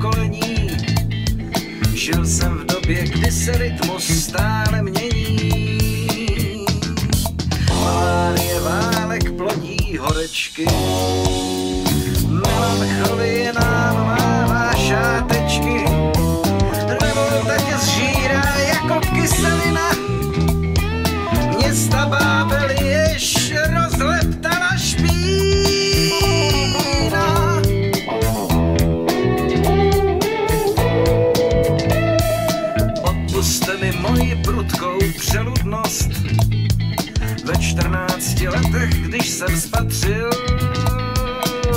pokolení. Žil jsem v době, kdy se rytmus stále mění. Malárie válek plodí horečky. Letech, když jsem spatřil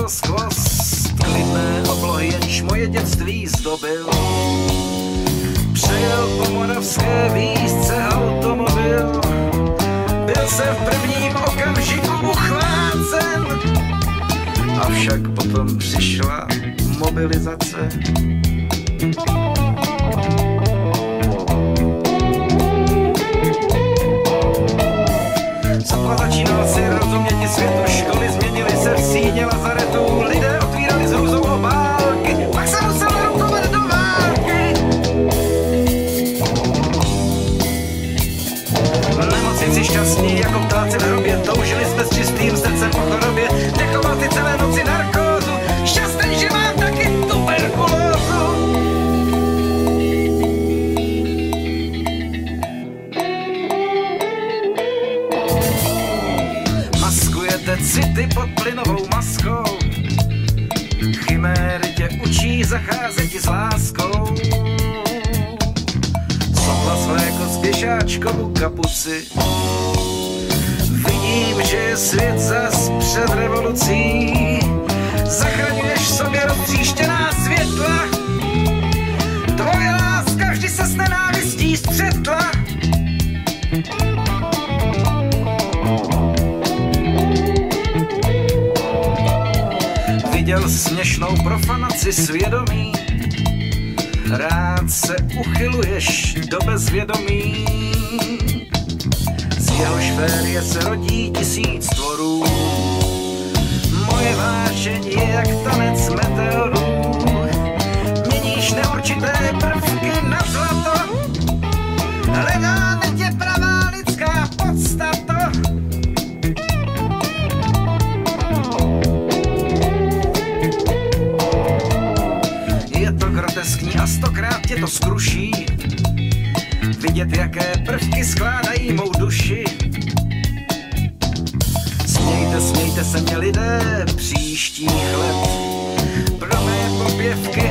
skvost klidné oblohy, jenž moje dětství zdobil. Přejel po moravské výzce automobil, byl jsem v prvním okamžiku uchvácen, avšak potom přišla mobilizace. Po chorobě, dechoval ty celé noci narkózu, šťastný, že mám taky tuberkulózu. Maskujete city pod plynovou maskou, chiméry tě učí zacházet s láskou. Sotva svléko s běžáčkovou kapuci, vidím, že je svět zas před revolucí. Zachraňuješ sobě roztříštěná světla, tvoje láska vždy se s nenávistí střetla. Viděl směšnou profanaci svědomí, rád se uchyluješ do bezvědomí. Z jehož férie se rodí tisíc tvorů, moje vášeň je jak tanec meteorů. Měníš neurčité prvky na zlato, hledáme tě pravá lidská podstata. Je to groteskní a stokrát tě to skruší. Vidět, jaké prvky skládají mou duši. Smějte, smějte se mě lidé příštích let. Pro mé popěvky,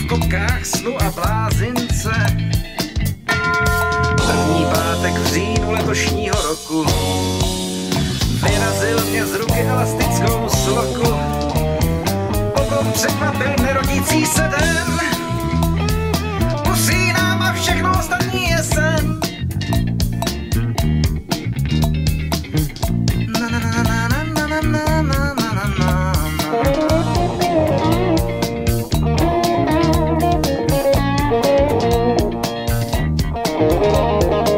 v kopkách snu a blázince. První pátek v říjnu letošního roku. Vyrazil mě z ruky elastickou sloku Potom překvapil nerodící se den Música